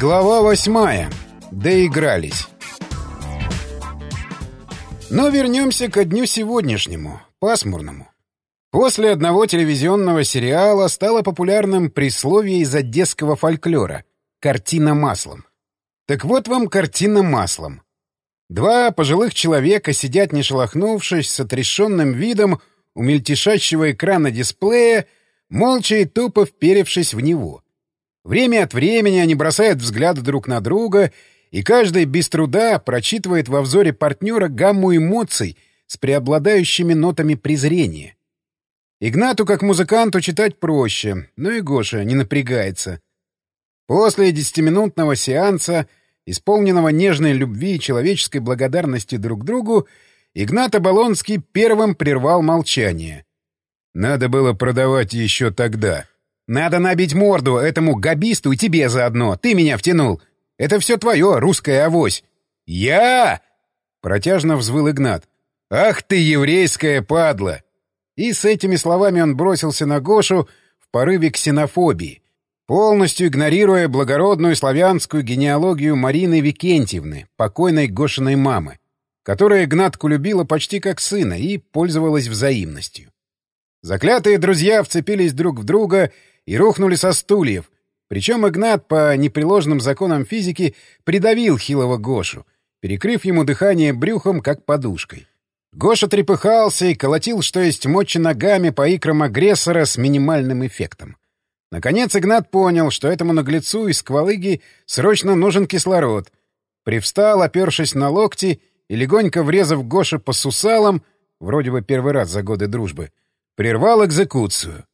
Глава восьмая. Доигрались. Но вернемся ко дню сегодняшнему, пасмурному. После одного телевизионного сериала стало популярным присловие из одесского фольклора «картина маслом». Так вот вам картина маслом. Два пожилых человека сидят не шелохнувшись, с отрешенным видом у мельтешащего экрана дисплея, молча и тупо вперевшись в него — Время от времени они бросают взгляды друг на друга, и каждый без труда прочитывает во взоре партнера гамму эмоций с преобладающими нотами презрения. Игнату, как музыканту, читать проще, но и Гоша не напрягается. После десятиминутного сеанса, исполненного нежной любви и человеческой благодарности друг другу, Игнат Оболонский первым прервал молчание. «Надо было продавать еще тогда», надо набить морду этому габисту и тебе заодно. Ты меня втянул. Это все твое, русская авось. Я! Протяжно взвыл Игнат. Ах ты, еврейская падла! И с этими словами он бросился на Гошу в порыве ксенофобии, полностью игнорируя благородную славянскую генеалогию Марины Викентьевны, покойной Гошиной мамы, которая Игнатку любила почти как сына и пользовалась взаимностью. Заклятые друзья вцепились друг в друга и рухнули со стульев. Причем Игнат по непреложным законам физики придавил хилого Гошу, перекрыв ему дыхание брюхом, как подушкой. Гоша трепыхался и колотил, что есть мочи ногами по икрам агрессора с минимальным эффектом. Наконец Игнат понял, что этому наглецу из сквалыги срочно нужен кислород. Привстал, опершись на локти и, легонько врезав Гоше по сусалам, вроде бы первый раз за годы дружбы, прервал экзекуцию.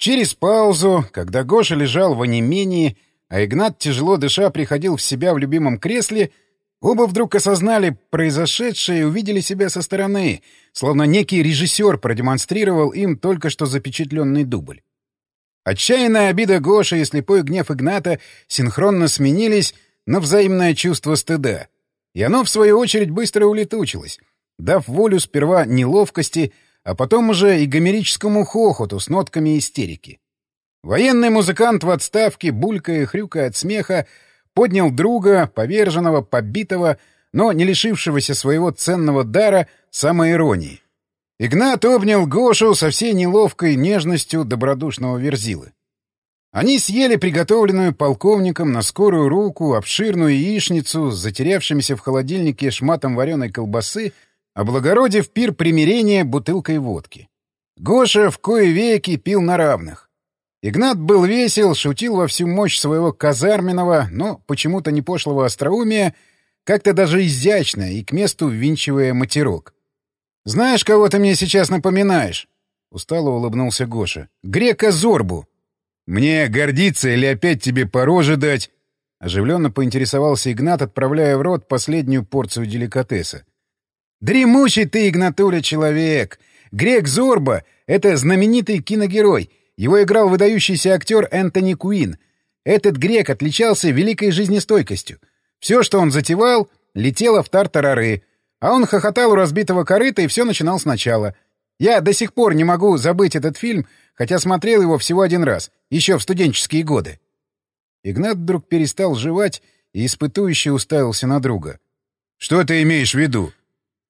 Через паузу, когда Гоша лежал в онемении, а Игнат, тяжело дыша, приходил в себя в любимом кресле, оба вдруг осознали произошедшее и увидели себя со стороны, словно некий режиссер продемонстрировал им только что запечатленный дубль. Отчаянная обида Гоши и слепой гнев Игната синхронно сменились на взаимное чувство стыда. И оно, в свою очередь, быстро улетучилось, дав волю сперва неловкости, а потом уже и гомерическому хохоту с нотками истерики. Военный музыкант в отставке, булькая и хрюкая от смеха, поднял друга, поверженного, побитого, но не лишившегося своего ценного дара самоиронии. Игнат обнял Гошу со всей неловкой нежностью добродушного верзилы. Они съели приготовленную полковником на скорую руку обширную яичницу с затерявшимися в холодильнике шматом вареной колбасы облагородив пир примирения бутылкой водки. Гоша в кое веки пил на равных. Игнат был весел, шутил во всю мощь своего казарменного, но почему-то не пошлого остроумия, как-то даже изящно и к месту ввинчивая матерок. «Знаешь, кого ты мне сейчас напоминаешь?» — устало улыбнулся Гоша. «Грека Зорбу». «Мне гордиться или опять тебе по роже дать?» Оживленно поинтересовался Игнат, отправляя в рот последнюю порцию деликатеса. Дремучий ты, Игнатуля, человек! Грек Зорба — это знаменитый киногерой. Его играл выдающийся актер Энтони Куин. Этот грек отличался великой жизнестойкостью. Все, что он затевал, летело в тартарары. А он хохотал у разбитого корыта и все начинал сначала. Я до сих пор не могу забыть этот фильм, хотя смотрел его всего один раз, еще в студенческие годы. Игнат вдруг перестал жевать и испытующе уставился на друга. «Что ты имеешь в виду?»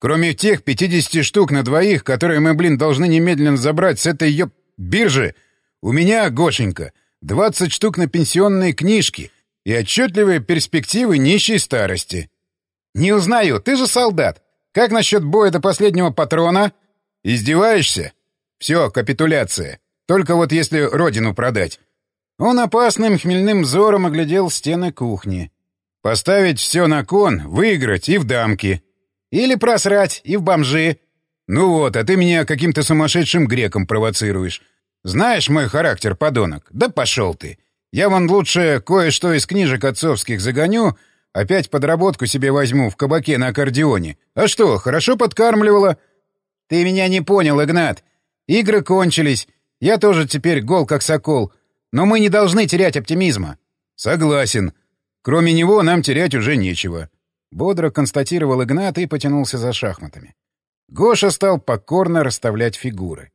Кроме тех 50 штук на двоих, которые мы, блин, должны немедленно забрать с этой ёб... биржи, у меня, Гошенька, 20 штук на пенсионные книжки и отчетливые перспективы нищей старости. Не узнаю, ты же солдат. Как насчет боя до последнего патрона? Издеваешься? Все, капитуляция. Только вот если родину продать. Он опасным хмельным взором оглядел стены кухни. Поставить все на кон, выиграть и в дамки. Или просрать, и в бомжи. Ну вот, а ты меня каким-то сумасшедшим греком провоцируешь. Знаешь мой характер, подонок? Да пошел ты. Я вон лучше кое-что из книжек отцовских загоню, опять подработку себе возьму в кабаке на аккордеоне. А что, хорошо подкармливала? Ты меня не понял, Игнат. Игры кончились. Я тоже теперь гол как сокол. Но мы не должны терять оптимизма. Согласен. Кроме него нам терять уже нечего. Бодро констатировал Игнат и потянулся за шахматами. Гоша стал покорно расставлять фигуры.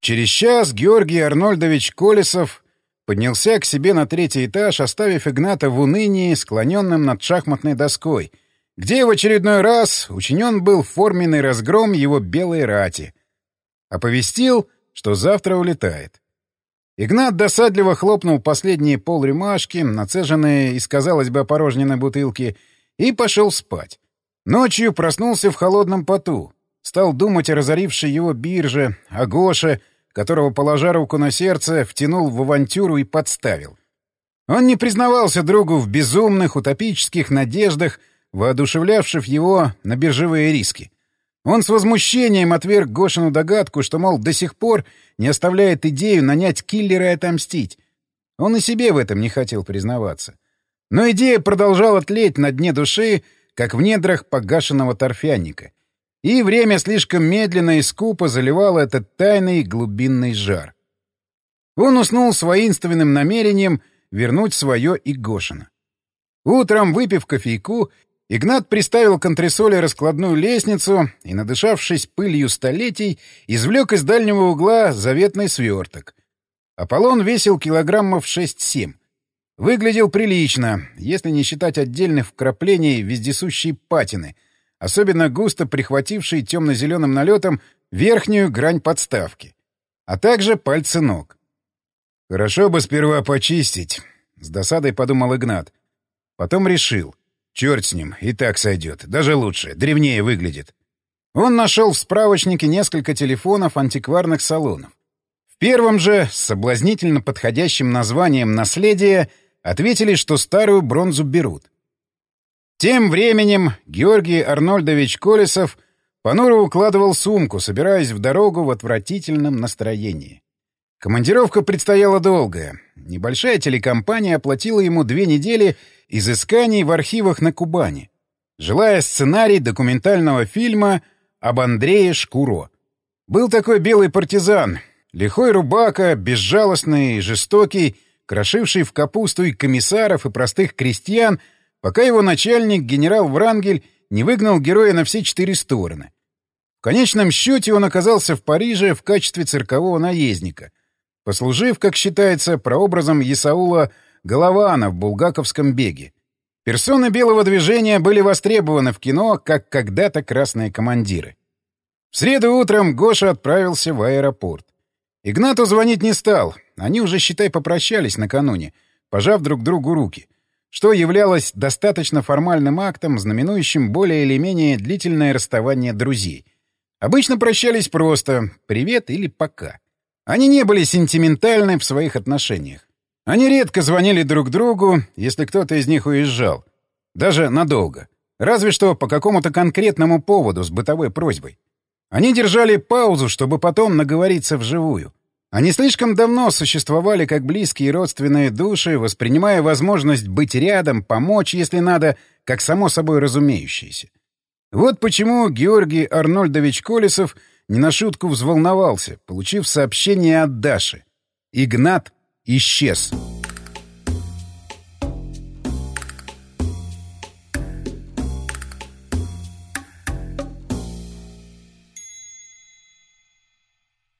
Через час Георгий Арнольдович Колесов поднялся к себе на третий этаж, оставив Игната в унынии, склоненным над шахматной доской, где в очередной раз учинен был форменный разгром его белой рати. Оповестил, что завтра улетает. Игнат досадливо хлопнул последние полрюмашки, нацеженные из, казалось бы, опорожненной бутылки, и пошел спать. Ночью проснулся в холодном поту. Стал думать о разорившей его бирже, о Гоше, которого, положа руку на сердце, втянул в авантюру и подставил. Он не признавался другу в безумных, утопических надеждах, воодушевлявших его на биржевые риски. Он с возмущением отверг Гошину догадку, что, мол, до сих пор не оставляет идею нанять киллера и отомстить. Он и себе в этом не хотел признаваться. Но идея продолжала тлеть на дне души, как в недрах погашенного торфяника. И время слишком медленно и скупо заливало этот тайный глубинный жар. Он уснул с воинственным намерением вернуть свое и Гошина. Утром, выпив кофейку, Игнат приставил к антресоле раскладную лестницу и, надышавшись пылью столетий, извлек из дальнего угла заветный сверток. Аполлон весил килограммов 6-7. Выглядел прилично, если не считать отдельных вкраплений вездесущей патины, особенно густо прихватившей темно-зеленым налетом верхнюю грань подставки, а также пальцы ног. «Хорошо бы сперва почистить», — с досадой подумал Игнат. Потом решил — Черт с ним, и так сойдет. Даже лучше, древнее выглядит. Он нашел в справочнике несколько телефонов антикварных салонов. В первом же, с соблазнительно подходящим названием «Наследие», ответили, что старую бронзу берут. Тем временем Георгий Арнольдович Колесов понуро укладывал сумку, собираясь в дорогу в отвратительном настроении. Командировка предстояла долгая. Небольшая телекомпания оплатила ему две недели изысканий в архивах на Кубани, желая сценарий документального фильма об Андрее Шкуро. Был такой белый партизан, лихой рубака, безжалостный жестокий, крошивший в капусту и комиссаров, и простых крестьян, пока его начальник, генерал Врангель, не выгнал героя на все четыре стороны. В конечном счете он оказался в Париже в качестве циркового наездника — послужив, как считается, прообразом Исаула Голована в булгаковском беге. Персоны белого движения были востребованы в кино, как когда-то красные командиры. В среду утром Гоша отправился в аэропорт. Игнату звонить не стал, они уже, считай, попрощались накануне, пожав друг другу руки, что являлось достаточно формальным актом, знаменующим более или менее длительное расставание друзей. Обычно прощались просто «привет» или «пока». Они не были сентиментальны в своих отношениях. Они редко звонили друг другу, если кто-то из них уезжал. Даже надолго. Разве что по какому-то конкретному поводу с бытовой просьбой. Они держали паузу, чтобы потом наговориться вживую. Они слишком давно существовали как близкие родственные души, воспринимая возможность быть рядом, помочь, если надо, как само собой разумеющееся. Вот почему Георгий Арнольдович Колесов — не на шутку взволновался, получив сообщение от Даши. Игнат исчез.